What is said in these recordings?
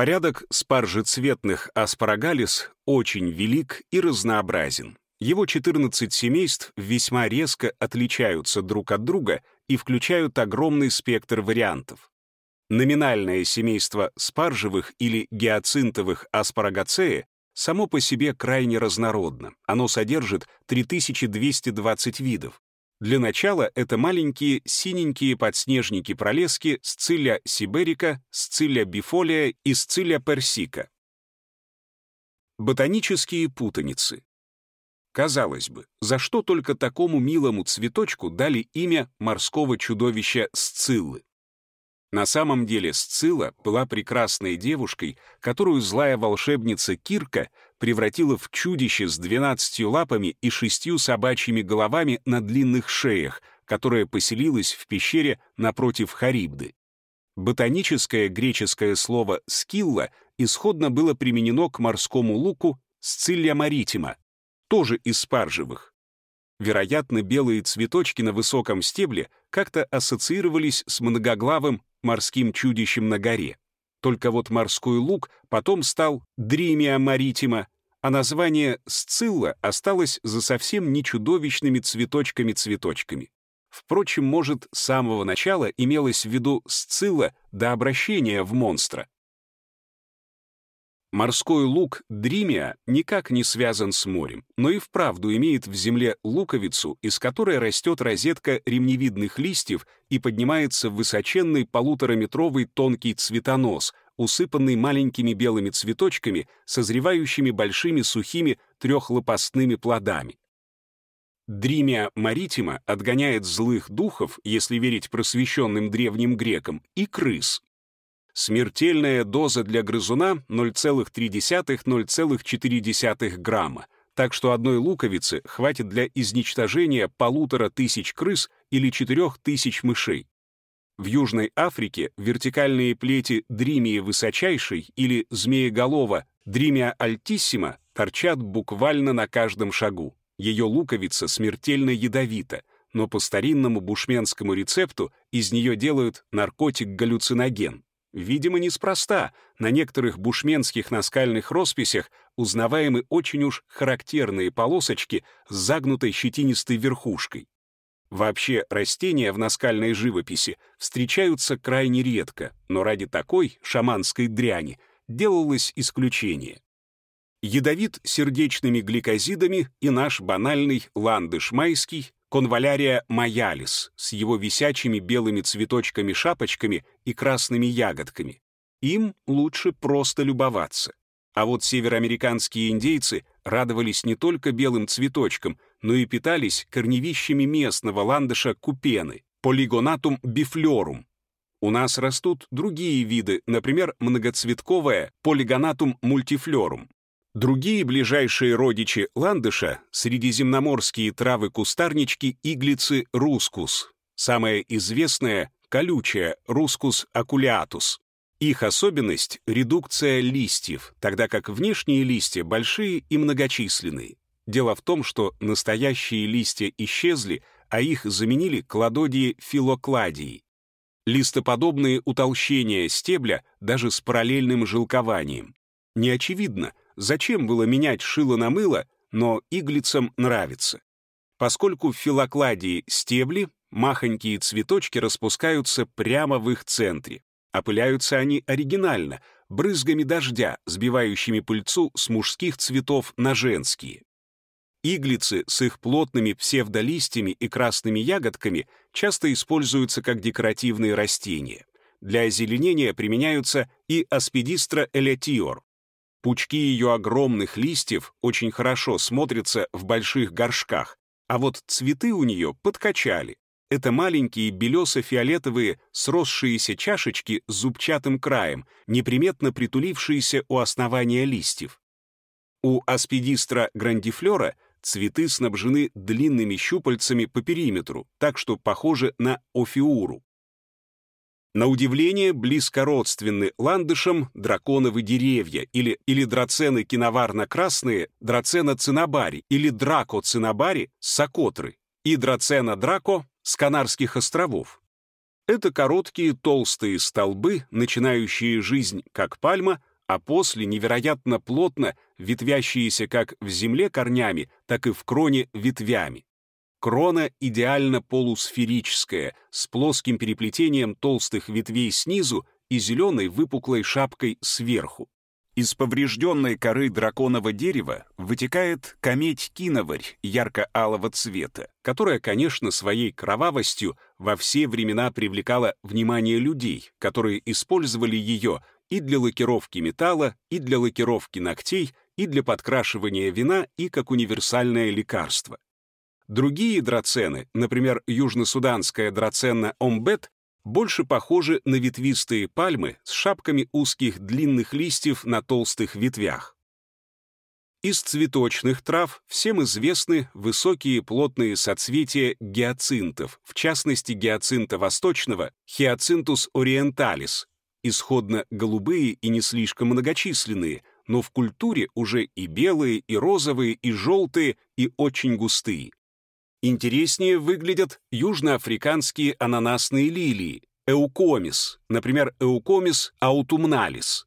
Порядок спаржецветных аспарагалис очень велик и разнообразен. Его 14 семейств весьма резко отличаются друг от друга и включают огромный спектр вариантов. Номинальное семейство спаржевых или гиацинтовых аспарагацеи само по себе крайне разнородно. Оно содержит 3220 видов. Для начала это маленькие синенькие подснежники-пролески Сцилля сиберика, Сцилля бифолия и Сцилля персика. Ботанические путаницы. Казалось бы, за что только такому милому цветочку дали имя морского чудовища Сциллы? На самом деле Сцилла была прекрасной девушкой, которую злая волшебница Кирка превратила в чудище с двенадцатью лапами и шестью собачьими головами на длинных шеях, которая поселилась в пещере напротив Харибды. Ботаническое греческое слово «скилла» исходно было применено к морскому луку «сцилля маритима», тоже из спаржевых. Вероятно, белые цветочки на высоком стебле как-то ассоциировались с многоглавым морским чудищем на горе. Только вот морской лук потом стал Дримия маритима, а название Сцилла осталось за совсем не чудовищными цветочками-цветочками. Впрочем, может, с самого начала имелось в виду Сцилла до обращения в монстра. Морской лук дримия никак не связан с морем, но и вправду имеет в земле луковицу, из которой растет розетка ремневидных листьев и поднимается высоченный полутораметровый тонкий цветонос, усыпанный маленькими белыми цветочками, созревающими большими сухими трехлопастными плодами. Дримия маритима отгоняет злых духов, если верить просвещенным древним грекам, и крыс, Смертельная доза для грызуна 0,3-0,4 грамма, так что одной луковицы хватит для изничтожения полутора тысяч крыс или четырех тысяч мышей. В Южной Африке вертикальные плети дримии высочайшей или змееголова дримия альтиссима торчат буквально на каждом шагу. Ее луковица смертельно ядовита, но по старинному бушменскому рецепту из нее делают наркотик-галлюциноген. Видимо, неспроста. На некоторых бушменских наскальных росписях узнаваемы очень уж характерные полосочки с загнутой щетинистой верхушкой. Вообще, растения в наскальной живописи встречаются крайне редко, но ради такой шаманской дряни делалось исключение. Ядовит сердечными гликозидами и наш банальный ландыш майский, конвалярия маялис с его висячими белыми цветочками-шапочками и красными ягодками. Им лучше просто любоваться. А вот североамериканские индейцы радовались не только белым цветочкам, но и питались корневищами местного ландыша купены, полигонатум бифлорум. У нас растут другие виды, например, многоцветковая полигонатум мультифлорум. Другие ближайшие родичи ландыша — средиземноморские травы-кустарнички иглицы рускус. Самая известная — колючая рускус акулиатус. Их особенность — редукция листьев, тогда как внешние листья большие и многочисленные. Дело в том, что настоящие листья исчезли, а их заменили кладодии филокладии. Листоподобные утолщения стебля даже с параллельным жилкованием. Не очевидно, Зачем было менять шило на мыло, но иглицам нравится. Поскольку в филокладии стебли, махонькие цветочки распускаются прямо в их центре. Опыляются они оригинально, брызгами дождя, сбивающими пыльцу с мужских цветов на женские. Иглицы с их плотными псевдолистьями и красными ягодками часто используются как декоративные растения. Для озеленения применяются и аспидистра элетиор, Пучки ее огромных листьев очень хорошо смотрятся в больших горшках, а вот цветы у нее подкачали. Это маленькие белесо-фиолетовые сросшиеся чашечки с зубчатым краем, неприметно притулившиеся у основания листьев. У аспидистра грандифлера цветы снабжены длинными щупальцами по периметру, так что похожи на офиуру. На удивление, близко родственны ландышам драконовы деревья или, или драцены киноварно-красные, драцена цинабари или драко цинабари сокотры и драцена драко с Канарских островов. Это короткие толстые столбы, начинающие жизнь как пальма, а после невероятно плотно ветвящиеся как в земле корнями, так и в кроне ветвями. Крона идеально полусферическая, с плоским переплетением толстых ветвей снизу и зеленой выпуклой шапкой сверху. Из поврежденной коры драконового дерева вытекает кометь-киноварь ярко-алого цвета, которая, конечно, своей кровавостью во все времена привлекала внимание людей, которые использовали ее и для лакировки металла, и для лакировки ногтей, и для подкрашивания вина, и как универсальное лекарство. Другие драцены, например, южно-суданская драценна омбет, больше похожи на ветвистые пальмы с шапками узких длинных листьев на толстых ветвях. Из цветочных трав всем известны высокие плотные соцветия гиацинтов, в частности гиацинта восточного, хиацинтус ориенталис, исходно голубые и не слишком многочисленные, но в культуре уже и белые, и розовые, и желтые, и очень густые. Интереснее выглядят южноафриканские ананасные лилии, эукомис, например, эукомис аутумналис.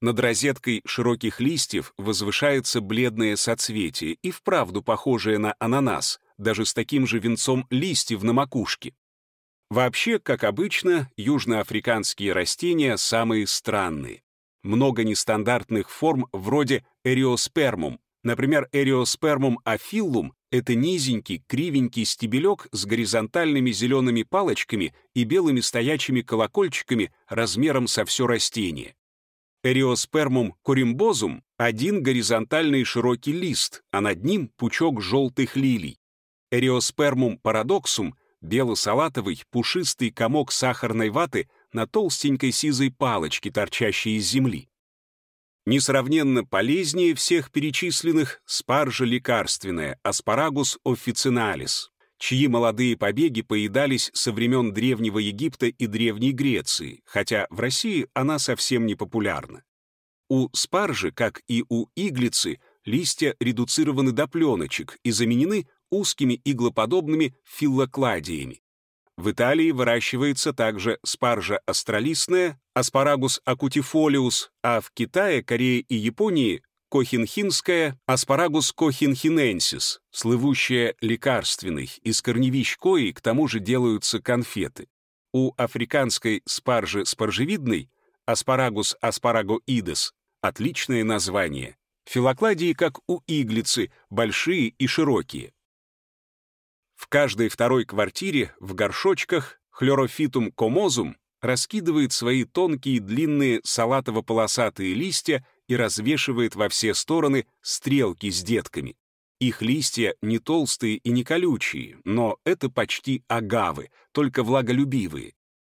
Над розеткой широких листьев возвышается бледное соцветие и вправду похожее на ананас, даже с таким же венцом листьев на макушке. Вообще, как обычно, южноафриканские растения самые странные. Много нестандартных форм вроде эриоспермум, например, эриоспермум афиллум это низенький, кривенький стебелек с горизонтальными зелеными палочками и белыми стоячими колокольчиками размером со все растение. Эриоспермум коримбозум — один горизонтальный широкий лист, а над ним пучок желтых лилий. Эриоспермум парадоксум — бело-салатовый, пушистый комок сахарной ваты на толстенькой сизой палочке, торчащей из земли. Несравненно полезнее всех перечисленных спаржа лекарственная, аспарагус officinalis, чьи молодые побеги поедались со времен Древнего Египта и Древней Греции, хотя в России она совсем не популярна. У спаржи, как и у иглицы, листья редуцированы до пленочек и заменены узкими иглоподобными филлокладиями. В Италии выращивается также спаржа астролистная, аспарагус акутифолиус, а в Китае, Корее и Японии кохинхинская аспарагус кохинхиненсис, слывущая лекарственной, из корневищ кои к тому же делаются конфеты. У африканской спаржи спаржевидной аспарагус аспарагоидес отличное название. Филокладии, как у иглицы, большие и широкие. В каждой второй квартире в горшочках хлорофитум комозум раскидывает свои тонкие длинные салатово-полосатые листья и развешивает во все стороны стрелки с детками. Их листья не толстые и не колючие, но это почти агавы, только влаголюбивые.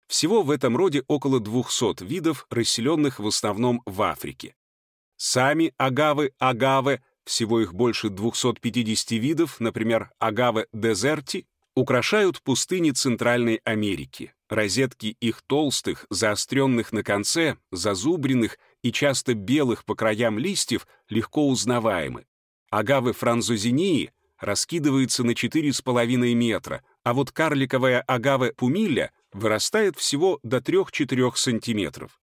Всего в этом роде около 200 видов, расселенных в основном в Африке. Сами агавы-агавы всего их больше 250 видов, например, агавы дезерти, украшают пустыни Центральной Америки. Розетки их толстых, заостренных на конце, зазубренных и часто белых по краям листьев легко узнаваемы. Агавы франзозинии раскидываются на 4,5 метра, а вот карликовая агава пумилля вырастает всего до 3-4 сантиметров.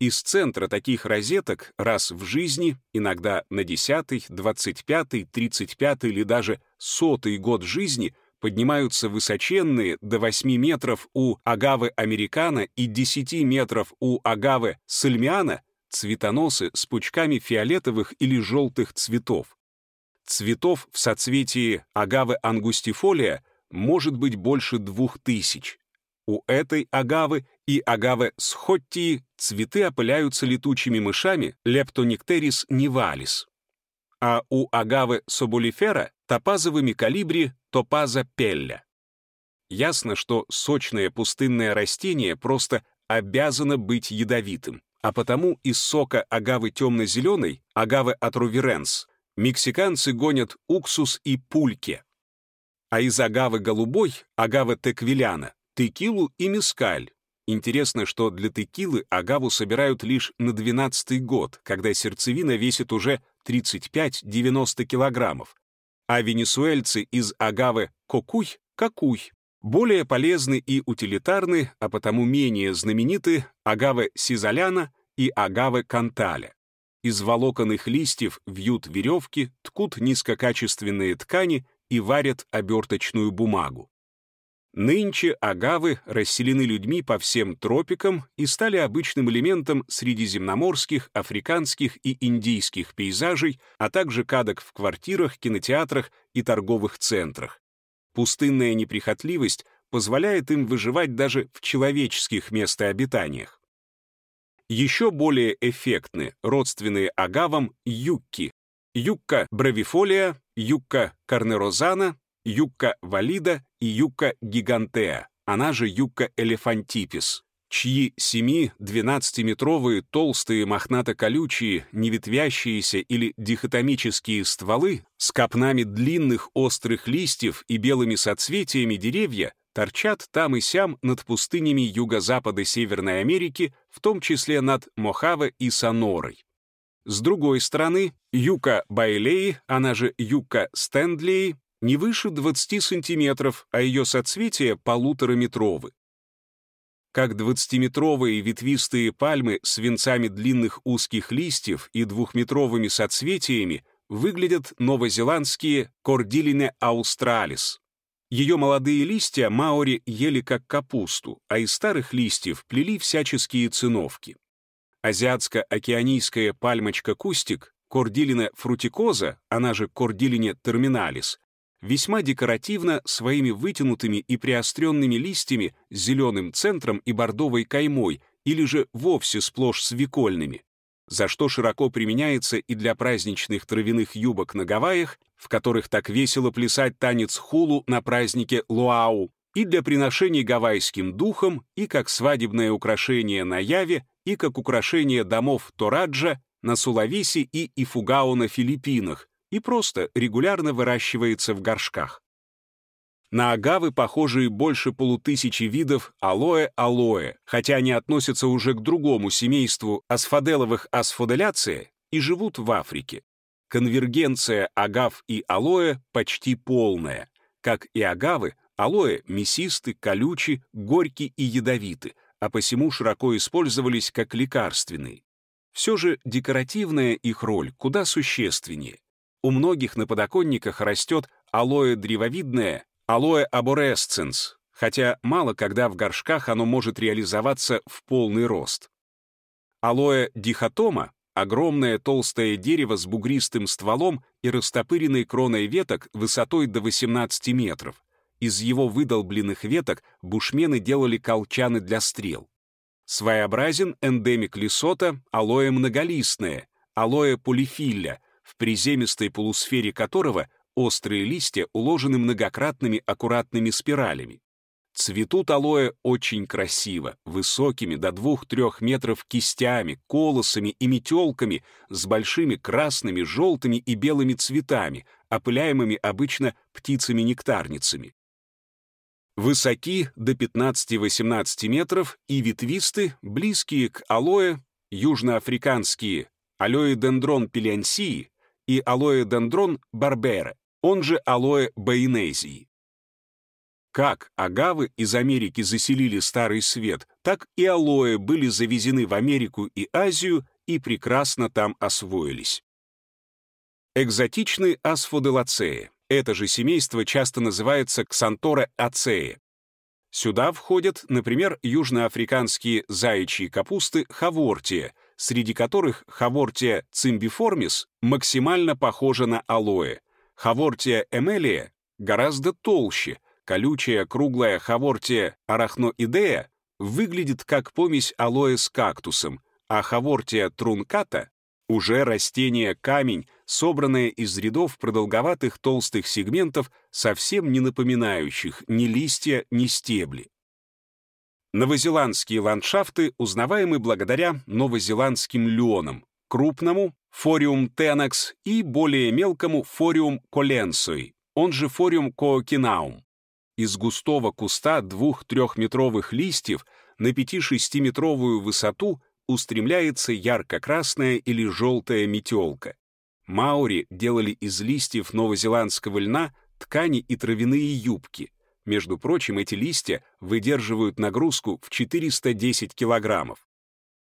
Из центра таких розеток раз в жизни, иногда на 10, 25, 35 или даже сотый год жизни поднимаются высоченные до 8 метров у агавы американо и 10 метров у агавы сальмиана цветоносы с пучками фиолетовых или желтых цветов. Цветов в соцветии агавы ангустифолия может быть больше двух тысяч. У этой агавы и агавы схоттии цветы опыляются летучими мышами лептониктерис нивалис, а у агавы соболифера — топазовыми калибри топаза пелля. Ясно, что сочное пустынное растение просто обязано быть ядовитым, а потому из сока агавы темно-зеленой, агавы атрувиренс, мексиканцы гонят уксус и пульке. А из агавы голубой, агавы теквиляна, текилу и мескаль. Интересно, что для текилы агаву собирают лишь на 12 год, когда сердцевина весит уже 35-90 килограммов, а венесуэльцы из агавы кокуй — кокуй. Более полезны и утилитарны, а потому менее знамениты агавы сизоляна и агавы канталя. Из волокон их листьев вьют веревки, ткут низкокачественные ткани и варят оберточную бумагу. Нынче агавы расселены людьми по всем тропикам и стали обычным элементом средиземноморских, африканских и индийских пейзажей, а также кадок в квартирах, кинотеатрах и торговых центрах. Пустынная неприхотливость позволяет им выживать даже в человеческих местообитаниях. Еще более эффектны родственные агавам юкки. Юкка бравифолия, юкка карнерозана, юкка валида и юкка гигантеа, она же юкка элефантипис, чьи 7-12-метровые толстые мохнато-колючие, неветвящиеся или дихотомические стволы с копнами длинных острых листьев и белыми соцветиями деревья торчат там и сям над пустынями юго-запада Северной Америки, в том числе над Мохаве и Сонорой. С другой стороны, юка байлеи, она же юка стендлей, не выше 20 сантиметров, а ее соцветия полутораметровы. Как 20-метровые ветвистые пальмы с венцами длинных узких листьев и двухметровыми соцветиями выглядят новозеландские кордилине аустралис. Ее молодые листья маори ели как капусту, а из старых листьев плели всяческие циновки. Азиатско-океанийская пальмочка-кустик, кордилина фрутикоза, она же кордилине терминалис, весьма декоративно своими вытянутыми и приостренными листьями зеленым центром и бордовой каймой или же вовсе сплошь свекольными, за что широко применяется и для праздничных травяных юбок на Гавайях, в которых так весело плясать танец хулу на празднике Луау, и для приношений гавайским духом, и как свадебное украшение на Яве, и как украшение домов Тораджа на Сулавеси и Ифугао на Филиппинах, и просто регулярно выращивается в горшках. На агавы похожи больше полутысячи видов алоэ-алоэ, хотя они относятся уже к другому семейству асфаделовых асфоделяция и живут в Африке. Конвергенция агав и алоэ почти полная. Как и агавы, алоэ мясисты, колючи, горьки и ядовиты, а посему широко использовались как лекарственные. Все же декоративная их роль куда существеннее. У многих на подоконниках растет алоэ древовидное, алоэ аборесценс, хотя мало когда в горшках оно может реализоваться в полный рост. Алоэ дихотома — огромное толстое дерево с бугристым стволом и растопыренной кроной веток высотой до 18 метров. Из его выдолбленных веток бушмены делали колчаны для стрел. Своеобразен эндемик лесота алоэ многолистное, алоэ полифилля — в приземистой полусфере которого острые листья уложены многократными аккуратными спиралями. Цветут алоэ очень красиво, высокими до 2-3 метров кистями, колосами и метелками с большими красными, желтыми и белыми цветами, опыляемыми обычно птицами-нектарницами. Высоки до 15-18 метров и ветвисты, близкие к алоэ, южноафриканские алоэ-дендрон пилянсии, и алоэ-дендрон барбера, он же алоэ баинезии. Как агавы из Америки заселили Старый Свет, так и алоэ были завезены в Америку и Азию и прекрасно там освоились. Экзотичный асфоделацея. Это же семейство часто называется ксантора ацея. Сюда входят, например, южноафриканские заячьи капусты хавортия, среди которых хавортия цимбиформис максимально похожа на алоэ. Хавортия эмелия гораздо толще, колючая круглая хавортия арахноидея выглядит как помесь алоэ с кактусом, а хавортия трунката уже растение камень, собранное из рядов продолговатых толстых сегментов, совсем не напоминающих ни листья, ни стебли. Новозеландские ландшафты узнаваемы благодаря новозеландским леонам, крупному фориум тенакс и более мелкому фориум коленсой, он же фориум коокинаум. Из густого куста двух-трехметровых листьев на 5-6-метровую высоту устремляется ярко-красная или желтая метелка. Маури делали из листьев новозеландского льна ткани и травяные юбки — Между прочим, эти листья выдерживают нагрузку в 410 килограммов.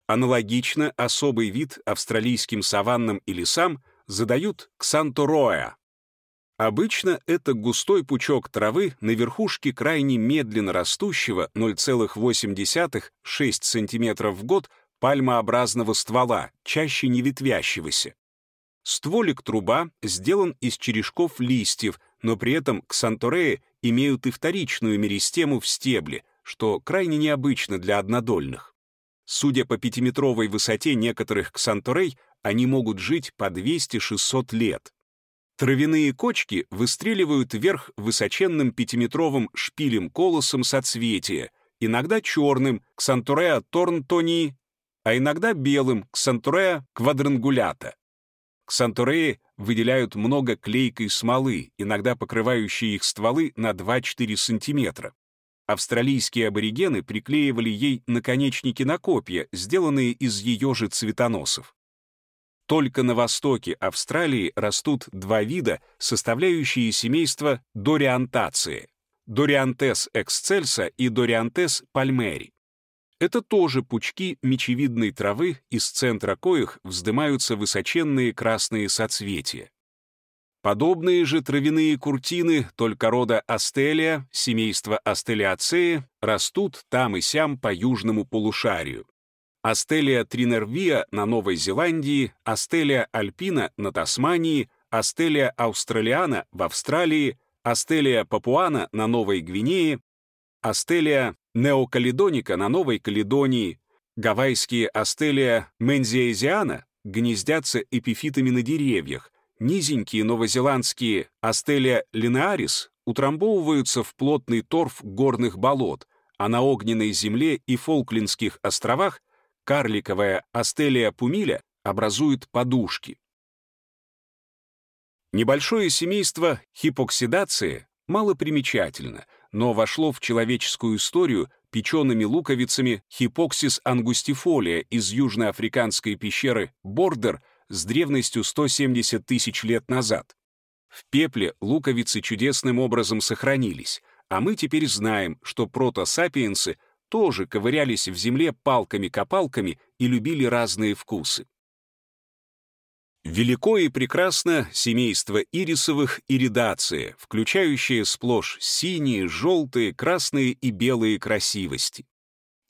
Аналогично особый вид австралийским саваннам и лесам задают ксантороя. Обычно это густой пучок травы на верхушке крайне медленно растущего 0,8-6 см в год пальмообразного ствола, чаще не ветвящегося. Стволик труба сделан из черешков листьев, но при этом ксантореи имеют и вторичную меристему в стебле, что крайне необычно для однодольных. Судя по пятиметровой высоте некоторых ксанторей, они могут жить по 200-600 лет. Травяные кочки выстреливают вверх высоченным пятиметровым шпилем-колосом соцветия, иногда черным, ксантуреа торнтонии, а иногда белым, ксантуреа квадрангулята. Ксантуреи выделяют много клейкой смолы, иногда покрывающей их стволы на 2-4 сантиметра. Австралийские аборигены приклеивали ей наконечники на копья, сделанные из ее же цветоносов. Только на востоке Австралии растут два вида, составляющие семейство дориантации — дориантес эксцельса и дориантес пальмери. Это тоже пучки мечевидной травы, из центра коих вздымаются высоченные красные соцветия. Подобные же травяные куртины, только рода астелия, семейства астелиацеи, растут там и сям по южному полушарию. Астелия тринервия на Новой Зеландии, Астелия альпина на Тасмании, Астелия австралиана в Австралии, Астелия папуана на Новой Гвинее, Астелия неокаледоника на Новой Каледонии, гавайские Астелия мензиэзиана гнездятся эпифитами на деревьях, Низенькие новозеландские Астелия линеарис утрамбовываются в плотный торф горных болот, а на огненной земле и Фолклендских островах карликовая Астелия пумиля образует подушки. Небольшое семейство хипоксидации малопримечательно, но вошло в человеческую историю печеными луковицами хипоксис ангустифолия из южноафриканской пещеры Бордер — с древностью 170 тысяч лет назад. В пепле луковицы чудесным образом сохранились, а мы теперь знаем, что протосапиенсы тоже ковырялись в земле палками-копалками и любили разные вкусы. Велико и прекрасно семейство ирисовых иридации, включающее сплошь синие, желтые, красные и белые красивости.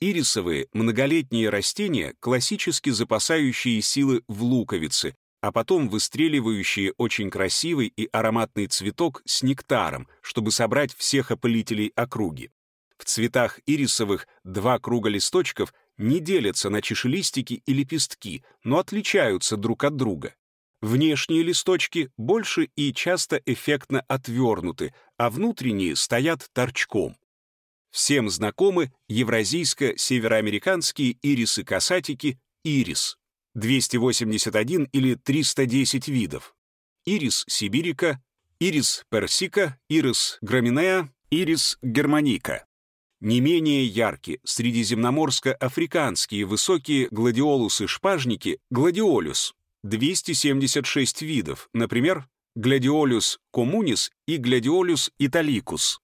Ирисовые многолетние растения, классически запасающие силы в луковице, а потом выстреливающие очень красивый и ароматный цветок с нектаром, чтобы собрать всех опылителей округи. В цветах ирисовых два круга листочков не делятся на чешелистики и лепестки, но отличаются друг от друга. Внешние листочки больше и часто эффектно отвернуты, а внутренние стоят торчком. Всем знакомы евразийско-североамериканские ирисы-касатики ирис, 281 или 310 видов, ирис сибирика, ирис персика, ирис граминеа, ирис германика. Не менее яркие средиземноморско-африканские высокие гладиолусы-шпажники гладиолюс, 276 видов, например, гладиолюс комунис и гладиолюс италикус,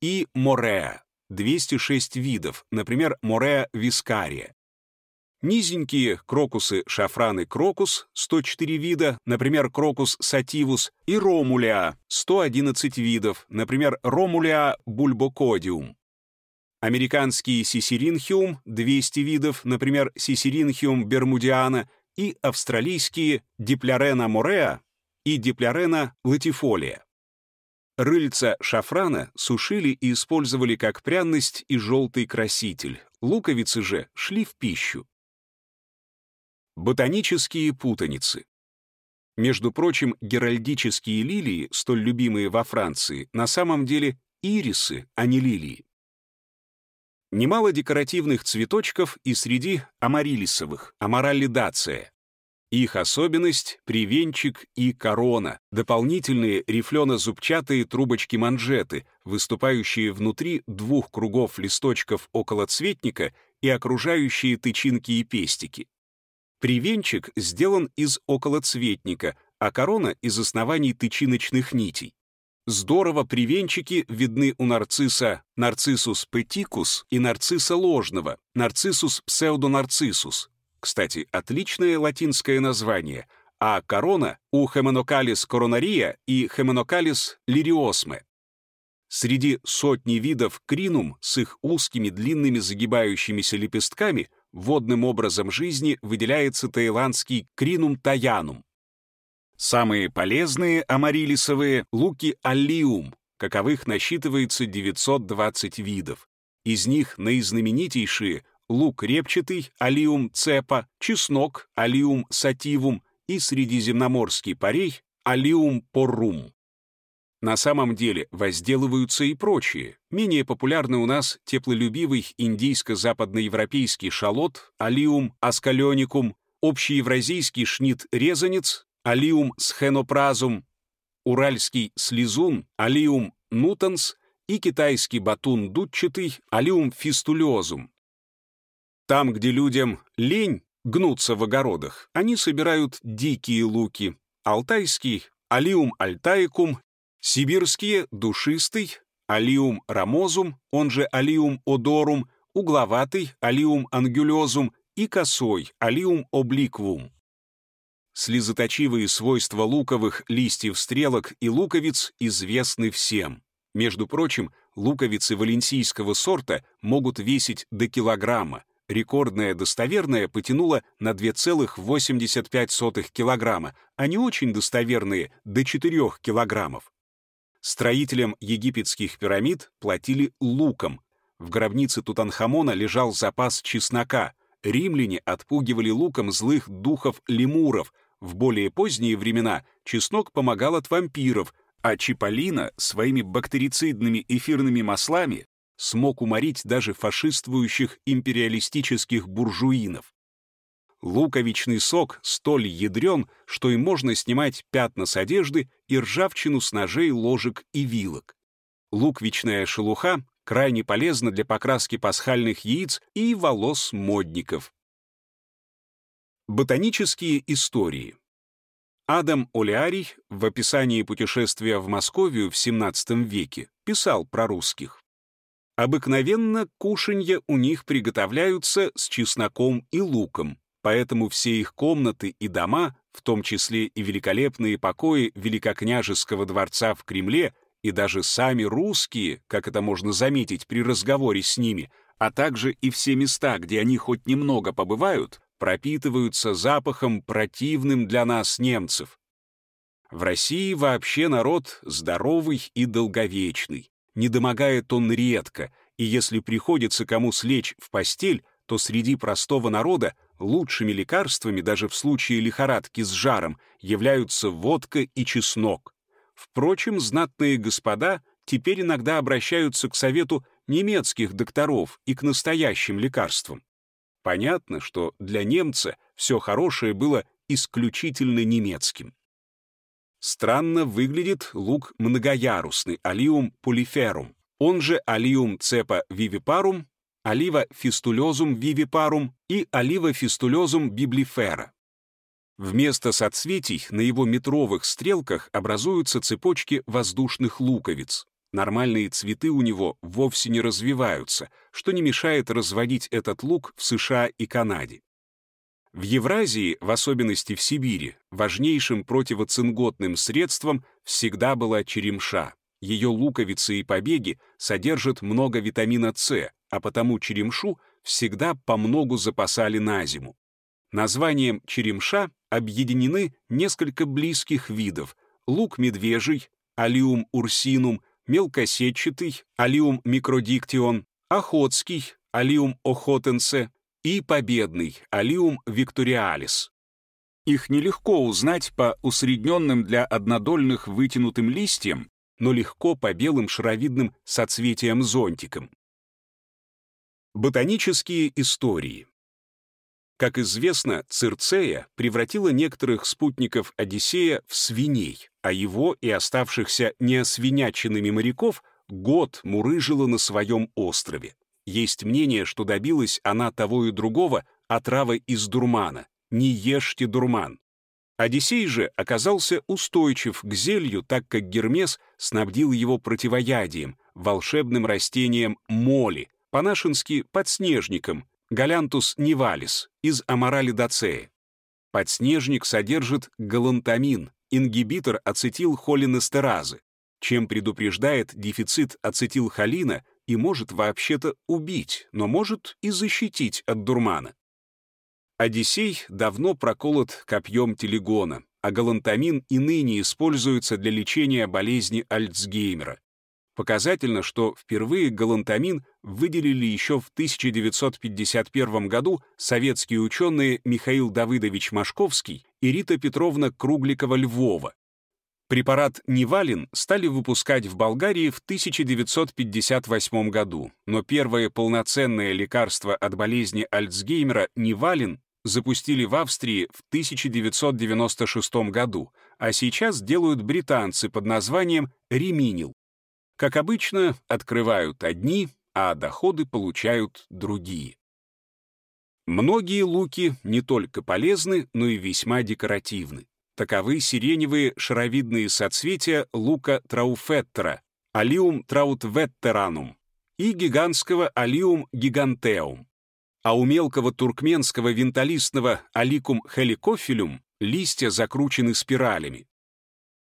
и мореа, 206 видов, например, Мореа вискария. Низенькие крокусы шафраны крокус, 104 вида, например, крокус сативус, и ромулиа, 111 видов, например, ромулиа бульбокодиум. Американский сисеринхиум, 200 видов, например, сисеринхиум бермудиана, и австралийские диплярена мореа и диплярена латифолия. Рыльца шафрана сушили и использовали как пряность и желтый краситель, луковицы же шли в пищу. Ботанические путаницы. Между прочим, геральдические лилии, столь любимые во Франции, на самом деле ирисы, а не лилии. Немало декоративных цветочков и среди амарилисовых, амараллидация, их особенность — привенчик и корона, дополнительные рифлено-зубчатые трубочки-манжеты, выступающие внутри двух кругов листочков околоцветника и окружающие тычинки и пестики. Привенчик сделан из околоцветника, а корона — из оснований тычиночных нитей. Здорово привенчики видны у нарцисса нарциссус петикус и нарцисса ложного, нарциссус псевдонарциссус. Кстати, отличное латинское название, а корона у хеменокалис коронария и хеменокалис лириосме. Среди сотни видов кринум с их узкими длинными загибающимися лепестками водным образом жизни выделяется таиландский кринум таянум. Самые полезные амарилисовые — луки аллиум, каковых насчитывается 920 видов. Из них наизнаменитейшие — лук репчатый, алиум цепа, чеснок, алиум сативум и средиземноморский парей, алиум поррум. На самом деле возделываются и прочие. Менее популярны у нас теплолюбивый индийско-западноевропейский шалот, алиум аскаленикум, общеевразийский шнит-резанец, алиум схенопразум, уральский слезун, алиум нутанс и китайский батун дудчатый, алиум фистулезум. Там, где людям лень гнуться в огородах, они собирают дикие луки, алтайский алиум альтаикум Сибирские — душистый, алиум рамозум, он же алиум одорум, угловатый, алиум ангулезум и косой, алиум обликвум. Слезоточивые свойства луковых листьев стрелок и луковиц известны всем. Между прочим, луковицы валенсийского сорта могут весить до килограмма. Рекордная достоверная потянула на 2,85 килограмма, а не очень достоверные — до 4 килограммов. Строителям египетских пирамид платили луком. В гробнице Тутанхамона лежал запас чеснока. Римляне отпугивали луком злых духов-лемуров. В более поздние времена чеснок помогал от вампиров, а чиполлино своими бактерицидными эфирными маслами смог уморить даже фашиствующих империалистических буржуинов. Луковичный сок столь ядрен, что им можно снимать пятна с одежды и ржавчину с ножей, ложек и вилок. Луковичная шелуха крайне полезна для покраски пасхальных яиц и волос модников. Ботанические истории. Адам Олеарий в описании путешествия в Московию в XVII веке писал про русских. Обыкновенно кушанья у них приготовляются с чесноком и луком, поэтому все их комнаты и дома, в том числе и великолепные покои Великокняжеского дворца в Кремле, и даже сами русские, как это можно заметить при разговоре с ними, а также и все места, где они хоть немного побывают, пропитываются запахом противным для нас немцев. В России вообще народ здоровый и долговечный. Не домогает он редко, и если приходится кому слечь в постель, то среди простого народа лучшими лекарствами даже в случае лихорадки с жаром являются водка и чеснок. Впрочем, знатные господа теперь иногда обращаются к совету немецких докторов и к настоящим лекарствам. Понятно, что для немца все хорошее было исключительно немецким. Странно выглядит лук многоярусный, алиум полиферум, он же алиум цепа вивипарум олива фистулезум вивипарум и олива фистулезум библифера. Вместо соцветий на его метровых стрелках образуются цепочки воздушных луковиц. Нормальные цветы у него вовсе не развиваются, что не мешает разводить этот лук в США и Канаде. В Евразии, в особенности в Сибири, важнейшим противоцинготным средством всегда была черемша. Ее луковицы и побеги содержат много витамина С, а потому черемшу всегда по многу запасали на зиму. Названием черемша объединены несколько близких видов — лук медвежий, алиум урсинум, мелкосетчатый, алиум микродиктион, охотский, алиум охотенсе и победный, алиум викториалис. Их нелегко узнать по усредненным для однодольных вытянутым листьям, но легко по белым шаровидным соцветиям-зонтикам. Ботанические истории. Как известно, Цирцея превратила некоторых спутников Одиссея в свиней, а его и оставшихся неосвиняченными моряков год мурыжила на своем острове. Есть мнение, что добилась она того и другого отравы из дурмана. Не ешьте дурман. Одиссей же оказался устойчив к зелью, так как Гермес снабдил его противоядием, волшебным растением моли, по-нашенски подснежником, галянтус нивалис, из аморалидацея. Подснежник содержит галантамин, ингибитор ацетилхолинестеразы, чем предупреждает дефицит ацетилхолина и может вообще-то убить, но может и защитить от дурмана. Одиссей давно проколот копьем телегона, а галантамин и ныне используется для лечения болезни Альцгеймера. Показательно, что впервые галантамин выделили еще в 1951 году советские ученые Михаил Давыдович Машковский и Рита Петровна Кругликова-Львова. Препарат Нивалин стали выпускать в Болгарии в 1958 году, но первое полноценное лекарство от болезни Альцгеймера Нивалин запустили в Австрии в 1996 году, а сейчас делают британцы под названием Реминил. Как обычно, открывают одни, а доходы получают другие. Многие луки не только полезны, но и весьма декоративны. Таковы сиреневые шаровидные соцветия лука трауфеттера, алиум траутветтеранум, и гигантского алиум гигантеум а у мелкого туркменского винтолистного аликум хеликофилюм листья закручены спиралями.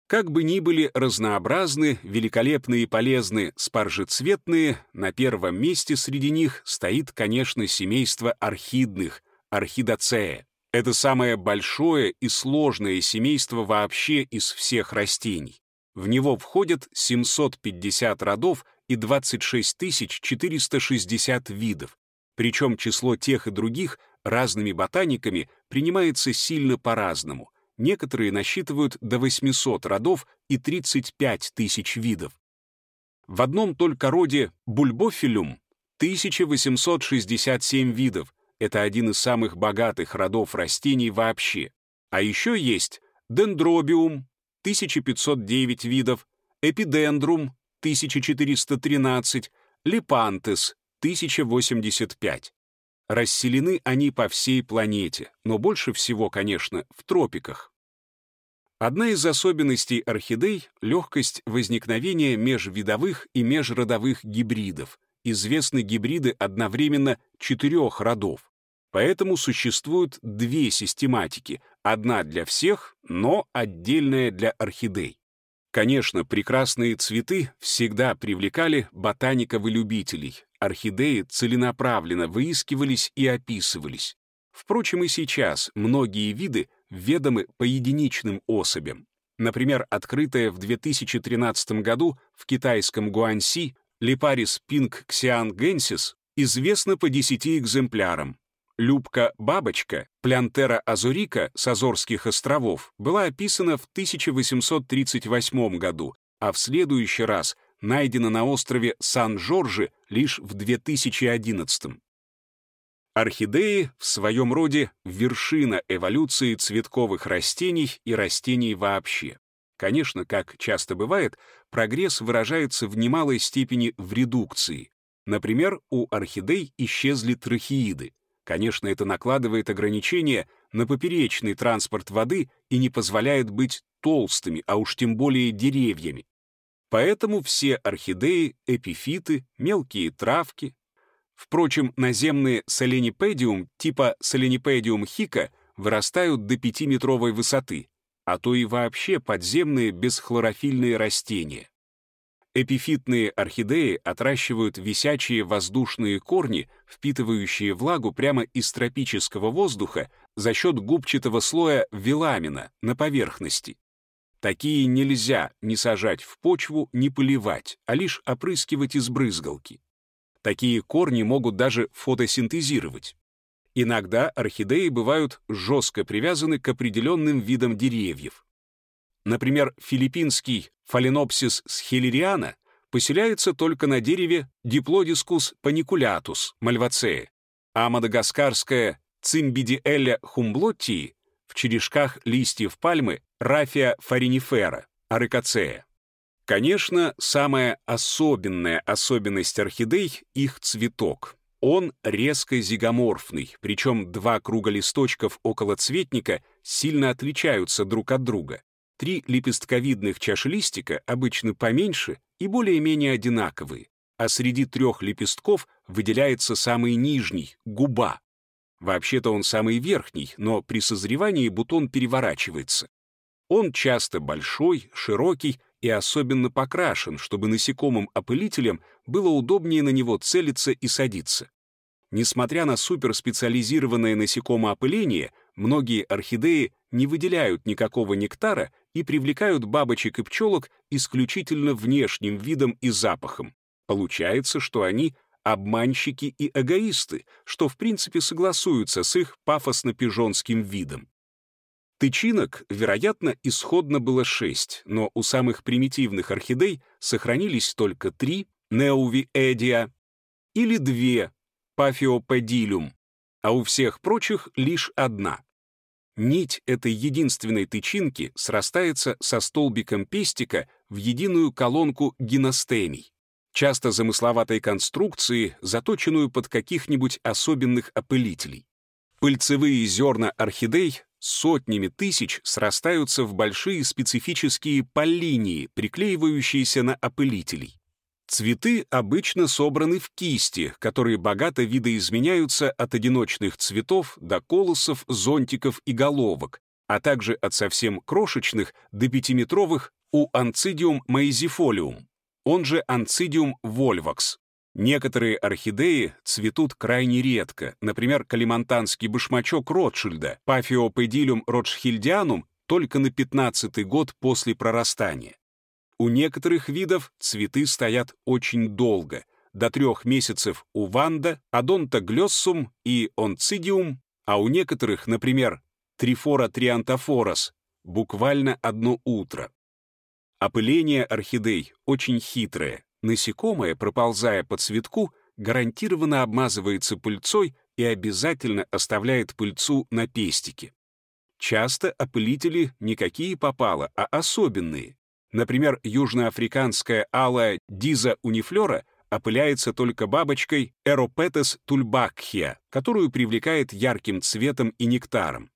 Как бы ни были разнообразны, великолепны и полезны спаржецветные, на первом месте среди них стоит, конечно, семейство орхидных, орхидоцея. Это самое большое и сложное семейство вообще из всех растений. В него входят 750 родов и 26 460 видов, причем число тех и других разными ботаниками принимается сильно по-разному. Некоторые насчитывают до 800 родов и 35 тысяч видов. В одном только роде бульбофилюм 1867 видов. Это один из самых богатых родов растений вообще. А еще есть дендробиум 1509 видов, эпидендрум 1413, липантес 1085. Расселены они по всей планете, но больше всего, конечно, в тропиках. Одна из особенностей орхидей — легкость возникновения межвидовых и межродовых гибридов. Известны гибриды одновременно четырех родов. Поэтому существуют две систематики, одна для всех, но отдельная для орхидей. Конечно, прекрасные цветы всегда привлекали ботаников и любителей, орхидеи целенаправленно выискивались и описывались. Впрочем, и сейчас многие виды ведомы по единичным особям. Например, открытая в 2013 году в китайском Гуанси Липарис пинг ксиан генсис известна по 10 экземплярам. Любка-бабочка, Плянтера азурика с Азорских островов, была описана в 1838 году, а в следующий раз найдена на острове Сан-Жоржи лишь в 2011 Орхидеи в своем роде вершина эволюции цветковых растений и растений вообще. Конечно, как часто бывает, прогресс выражается в немалой степени в редукции. Например, у орхидей исчезли трахеиды. Конечно, это накладывает ограничения на поперечный транспорт воды и не позволяет быть толстыми, а уж тем более деревьями. Поэтому все орхидеи, эпифиты, мелкие травки. Впрочем, наземные соленипедиум типа соленипедиум хика вырастают до 5-метровой высоты, а то и вообще подземные бесхлорофильные растения. Эпифитные орхидеи отращивают висячие воздушные корни, впитывающие влагу прямо из тропического воздуха за счет губчатого слоя веламина на поверхности. Такие нельзя ни сажать в почву, ни поливать, а лишь опрыскивать из брызгалки. Такие корни могут даже фотосинтезировать. Иногда орхидеи бывают жестко привязаны к определенным видам деревьев. Например, филиппинский фаленопсис схелериана поселяется только на дереве Diplodiscus paniculatus мальвацея, а мадагаскарская цимбидиэлля хумблоттии в черешках листьев пальмы Рафия фаринифера, арыкацея. Конечно, самая особенная особенность орхидей — их цветок. Он резко зигоморфный, причем два круга листочков около цветника сильно отличаются друг от друга. Три лепестковидных чашелистика обычно поменьше и более-менее одинаковые, а среди трех лепестков выделяется самый нижний — губа. Вообще-то он самый верхний, но при созревании бутон переворачивается. Он часто большой, широкий и особенно покрашен, чтобы насекомым-опылителям было удобнее на него целиться и садиться. Несмотря на суперспециализированное насекомоопыление, многие орхидеи не выделяют никакого нектара и привлекают бабочек и пчелок исключительно внешним видом и запахом. Получается, что они обманщики и эгоисты, что в принципе согласуются с их пафосно-пижонским видом. Тычинок, вероятно, исходно было шесть, но у самых примитивных орхидей сохранились только три неувиэдия или две пафиопедилюм, а у всех прочих лишь одна. Нить этой единственной тычинки срастается со столбиком пестика в единую колонку гиностемий, часто замысловатой конструкции, заточенную под каких-нибудь особенных опылителей. Пыльцевые зерна орхидей сотнями тысяч срастаются в большие специфические полинии, приклеивающиеся на опылителей. Цветы обычно собраны в кисти, которые богато видоизменяются от одиночных цветов до колосов, зонтиков и головок, а также от совсем крошечных до пятиметровых у анцидиум маизифолиум, он же анцидиум вольвакс. Некоторые орхидеи цветут крайне редко, например, калимантанский башмачок Ротшильда, пафиопедилюм ротшхильдианум, только на 15 год после прорастания. У некоторых видов цветы стоят очень долго, до трех месяцев у ванда, адонтоглоссум и онцидиум, а у некоторых, например, трифора триантофорос, буквально одно утро. Опыление орхидей очень хитрое. Насекомое, проползая по цветку, гарантированно обмазывается пыльцой и обязательно оставляет пыльцу на пестике. Часто опылители никакие попало, а особенные, Например, южноафриканская алая диза унифлора опыляется только бабочкой Эропетес тульбакхия, которую привлекает ярким цветом и нектаром.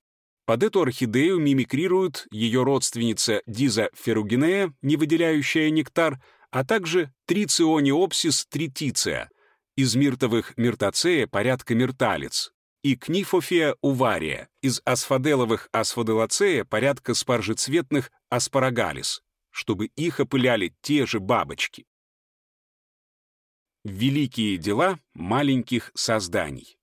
Под эту орхидею мимикрируют ее родственница Диза ферругинея, не выделяющая нектар, а также Трициониопсис тритиция, из миртовых миртацея порядка мирталец, и Книфофия увария, из асфаделовых асфаделацея порядка спаржецветных аспарагалис чтобы их опыляли те же бабочки. Великие дела маленьких созданий.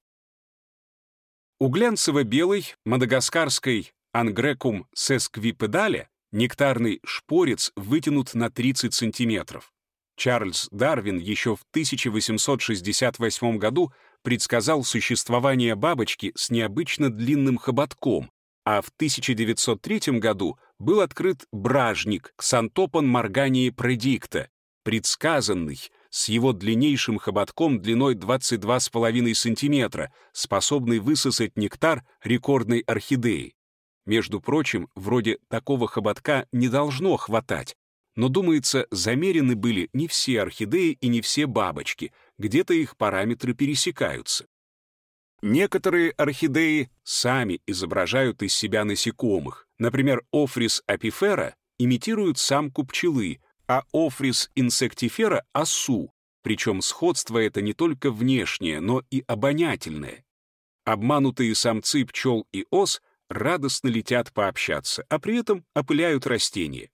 У глянцево-белой мадагаскарской ангрекум сесквипедале нектарный шпорец вытянут на 30 сантиметров. Чарльз Дарвин еще в 1868 году предсказал существование бабочки с необычно длинным хоботком, а в 1903 году был открыт бражник Ксантопон Моргании Предикта, предсказанный, с его длиннейшим хоботком длиной 22,5 см, способный высосать нектар рекордной орхидеи. Между прочим, вроде такого хоботка не должно хватать, но, думается, замерены были не все орхидеи и не все бабочки, где-то их параметры пересекаются. Некоторые орхидеи сами изображают из себя насекомых. Например, офрис апифера имитирует самку пчелы, а офрис инсектифера — осу. Причем сходство это не только внешнее, но и обонятельное. Обманутые самцы пчел и ос радостно летят пообщаться, а при этом опыляют растения.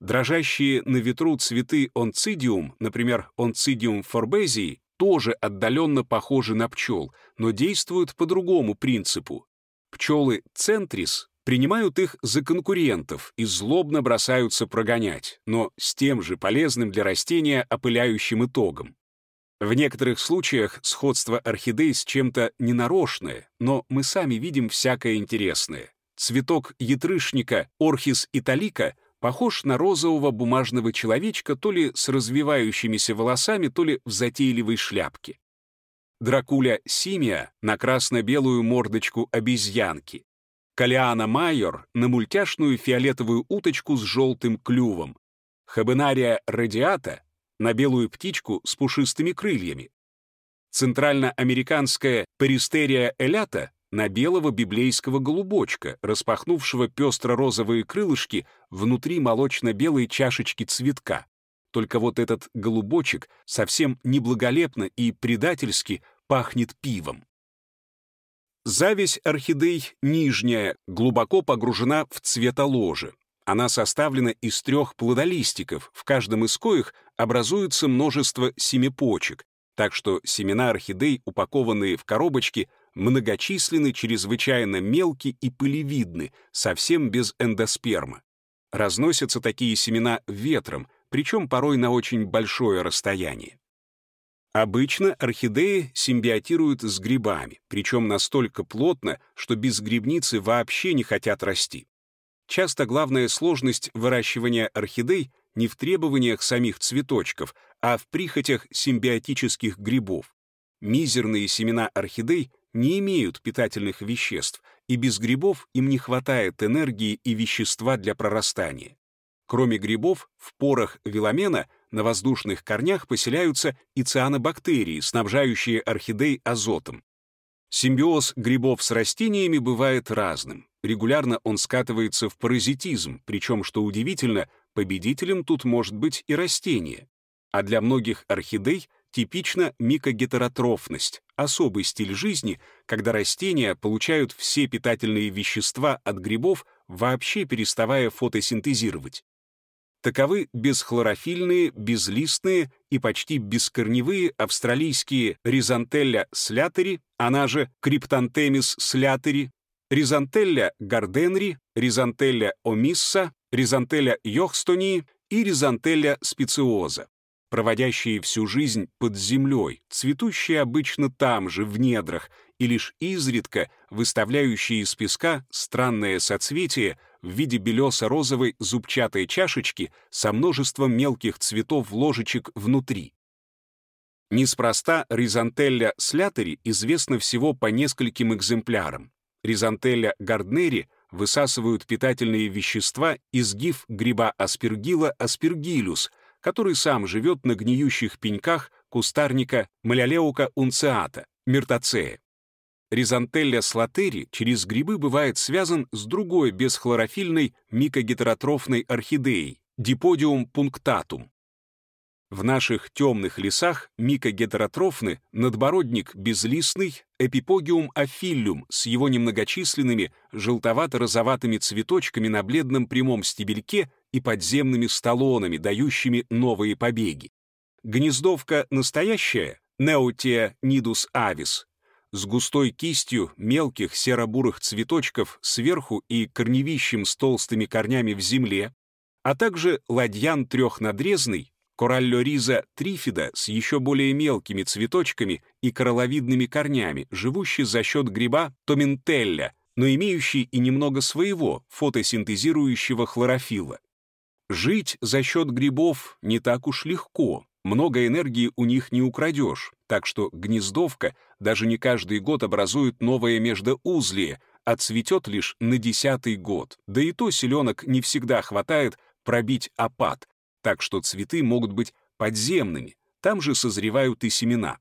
Дрожащие на ветру цветы онцидиум, например, онцидиум форбезии, тоже отдаленно похожи на пчел, но действуют по другому принципу. Пчелы центрис принимают их за конкурентов и злобно бросаются прогонять, но с тем же полезным для растения опыляющим итогом. В некоторых случаях сходство орхидей с чем-то ненарочное, но мы сами видим всякое интересное. Цветок ятрышника Орхис италика похож на розового бумажного человечка то ли с развивающимися волосами, то ли в затейливой шляпке. Дракуля симия на красно-белую мордочку обезьянки. Калиана майор на мультяшную фиолетовую уточку с желтым клювом. Хабенария радиата на белую птичку с пушистыми крыльями. Центральноамериканская перистерия элята на белого библейского голубочка, распахнувшего пестро-розовые крылышки внутри молочно-белой чашечки цветка. Только вот этот голубочек совсем неблаголепно и предательски пахнет пивом. Зависть орхидей нижняя, глубоко погружена в цветоложе. Она составлена из трех плодолистиков, в каждом из коих образуется множество семипочек, так что семена орхидей, упакованные в коробочки, многочисленны, чрезвычайно мелкие и пылевидны, совсем без эндосперма. Разносятся такие семена ветром, причем порой на очень большое расстояние. Обычно орхидеи симбиотируют с грибами, причем настолько плотно, что без грибницы вообще не хотят расти. Часто главная сложность выращивания орхидей не в требованиях самих цветочков, а в прихотях симбиотических грибов. Мизерные семена орхидей не имеют питательных веществ, и без грибов им не хватает энергии и вещества для прорастания. Кроме грибов, в порах веломена на воздушных корнях поселяются и цианобактерии, снабжающие орхидей азотом. Симбиоз грибов с растениями бывает разным. Регулярно он скатывается в паразитизм, причем, что удивительно, победителем тут может быть и растение. А для многих орхидей типична микогетеротрофность, особый стиль жизни, когда растения получают все питательные вещества от грибов, вообще переставая фотосинтезировать. Таковы бесхлорофильные, безлистные и почти бескорневые австралийские ризантелля слятери, она же криптантемис слятери, ризантелля гарденри, ризантелля омисса, ризантелля йохстонии и ризантелля специоза, проводящие всю жизнь под землей, цветущие обычно там же, в недрах, и лишь изредка выставляющие из песка странное соцветие в виде белесо-розовой зубчатой чашечки со множеством мелких цветов ложечек внутри. Неспроста ризантелля слятери известна всего по нескольким экземплярам. Ризантелля гарднери высасывают питательные вещества из гиф гриба аспергила аспергилюс, который сам живет на гниющих пеньках кустарника Малялеука унциата, миртацея. Ризантелля слатери через грибы бывает связан с другой бесхлорофильной микогетеротрофной орхидеей — Диподиум пунктатум. В наших темных лесах микогетеротрофны надбородник безлистный эпипогиум афиллюм с его немногочисленными желтовато-розоватыми цветочками на бледном прямом стебельке и подземными столонами, дающими новые побеги. Гнездовка настоящая, Неутия нидус авис, с густой кистью мелких серо-бурых цветочков сверху и корневищем с толстыми корнями в земле, а также ладьян трехнадрезный, кораллориза трифида с еще более мелкими цветочками и коралловидными корнями, живущий за счет гриба томентелля, но имеющий и немного своего фотосинтезирующего хлорофилла. Жить за счет грибов не так уж легко, много энергии у них не украдешь, так что гнездовка даже не каждый год образует новое междоузлие, а цветет лишь на десятый год. Да и то селенок не всегда хватает пробить опад, так что цветы могут быть подземными, там же созревают и семена.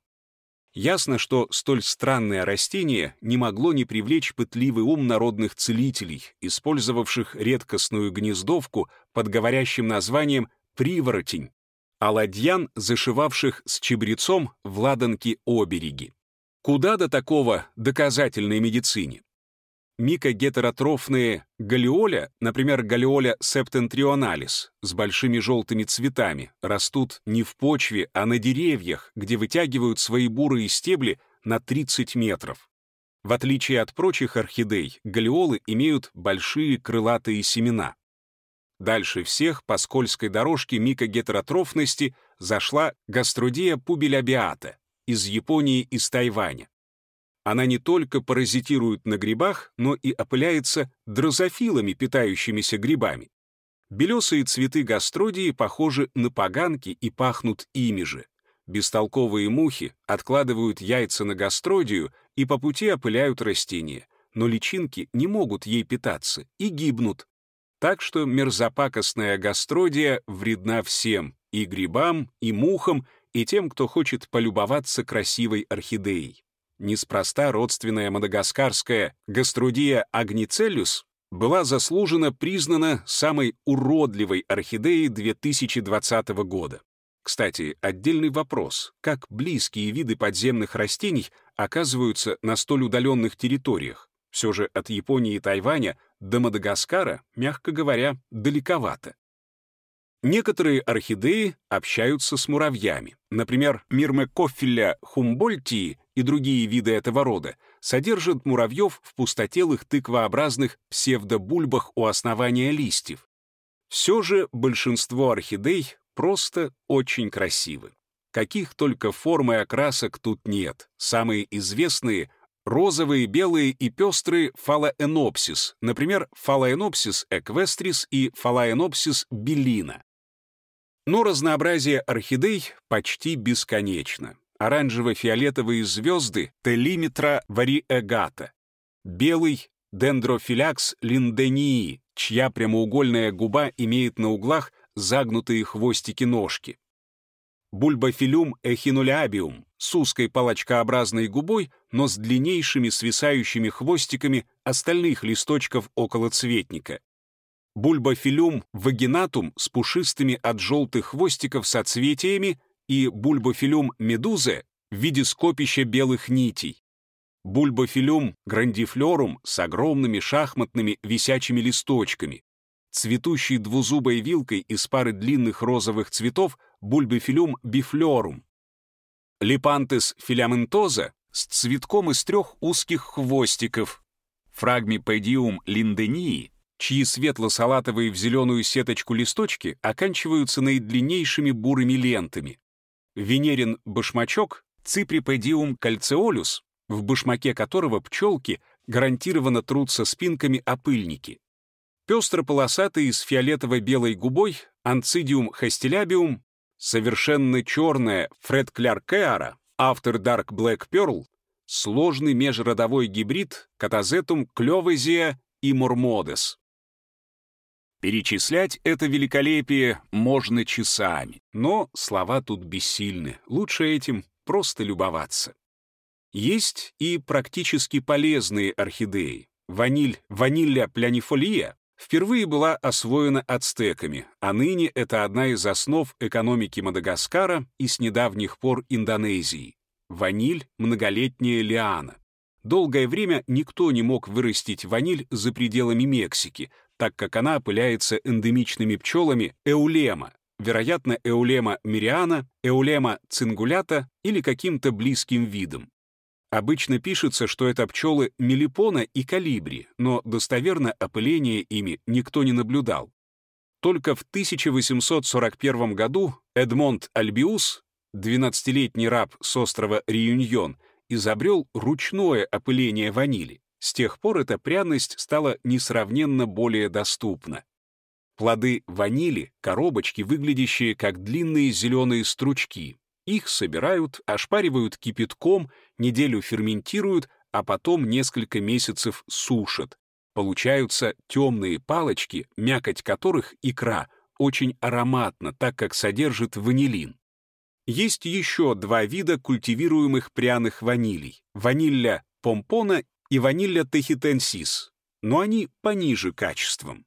Ясно, что столь странное растение не могло не привлечь пытливый ум народных целителей, использовавших редкостную гнездовку под говорящим названием «приворотень», а ладьян, зашивавших с чебрецом в ладанки-обереги. Куда до такого доказательной медицине? Микогетеротрофные галиоля, например, галиоля септентрионалис, с большими желтыми цветами, растут не в почве, а на деревьях, где вытягивают свои бурые стебли на 30 метров. В отличие от прочих орхидей, галиолы имеют большие крылатые семена. Дальше всех по скользкой дорожке микогетеротрофности зашла гастродия пубилябиата из Японии и с Тайваня. Она не только паразитирует на грибах, но и опыляется дрозофилами, питающимися грибами. Белесые цветы гастродии похожи на поганки и пахнут ими же. Бестолковые мухи откладывают яйца на гастродию и по пути опыляют растения, но личинки не могут ей питаться и гибнут, так что мерзопакостная гастродия вредна всем, и грибам, и мухам, и тем, кто хочет полюбоваться красивой орхидеей. Неспроста родственная мадагаскарская гаструдия агницеллюс была заслуженно признана самой уродливой орхидеей 2020 года. Кстати, отдельный вопрос, как близкие виды подземных растений оказываются на столь удаленных территориях? Все же от Японии и Тайваня до Мадагаскара, мягко говоря, далековато. Некоторые орхидеи общаются с муравьями. Например, Мирмекофиля хумбольтии и другие виды этого рода содержат муравьев в пустотелых тыквообразных псевдобульбах у основания листьев. Все же большинство орхидей просто очень красивы. Каких только форм и окрасок тут нет. Самые известные — розовые, белые и пестрые фалоэнопсис, например, фалоэнопсис эквестрис и фалоэнопсис белина. Но разнообразие орхидей почти бесконечно. Оранжево-фиолетовые звезды — телиметра вариэгата. Белый — дендрофилякс линдении, чья прямоугольная губа имеет на углах загнутые хвостики-ножки. Бульбофилюм эхинулябиум с узкой палочкообразной губой, но с длиннейшими свисающими хвостиками остальных листочков около цветника. Бульбофилюм вагинатум с пушистыми от желтых хвостиков соцветиями и бульбофилюм медузе в виде скопища белых нитей. Бульбофилюм грандифлорум с огромными шахматными висячими листочками, цветущий двузубой вилкой из пары длинных розовых цветов бульбифилюм бифлорум. Липантес филаментоза с цветком из трех узких хвостиков. Фрагмипедиум линдении, чьи светло-салатовые в зеленую сеточку листочки оканчиваются наидлиннейшими бурыми лентами. Венерин башмачок Циприпедиум кальцеолюс, в башмаке которого пчелки гарантированно трутся спинками опыльники. Пестро-полосатый с фиолетово-белой губой анцидиум хастелябиум, совершенно черная Фред Кляркеара, автор Dark Black Pearl, сложный межродовой гибрид Катазетум клевезия и мормодес. Перечислять это великолепие можно часами, но слова тут бессильны, лучше этим просто любоваться. Есть и практически полезные орхидеи. Ваниль, ванилля плянифолия впервые была освоена ацтеками, а ныне это одна из основ экономики Мадагаскара и с недавних пор Индонезии. Ваниль — многолетняя лиана. Долгое время никто не мог вырастить ваниль за пределами Мексики, так как она опыляется эндемичными пчелами эулема, вероятно, эулема мириана, эулема цингулята или каким-то близким видом. Обычно пишется, что это пчелы мелипона и калибри, но достоверно опыление ими никто не наблюдал. Только в 1841 году Эдмонд Альбиус, 12-летний раб с острова Реюньон, изобрел ручное опыление ванили. С тех пор эта пряность стала несравненно более доступна. Плоды ванили — коробочки, выглядящие как длинные зеленые стручки, их собирают, ошпаривают кипятком, неделю ферментируют, а потом несколько месяцев сушат. Получаются темные палочки, мякоть которых икра очень ароматна, так как содержит ванилин. Есть еще два вида культивируемых пряных ванилей — ванилля помпона и ванилля техитенсис, но они пониже качеством.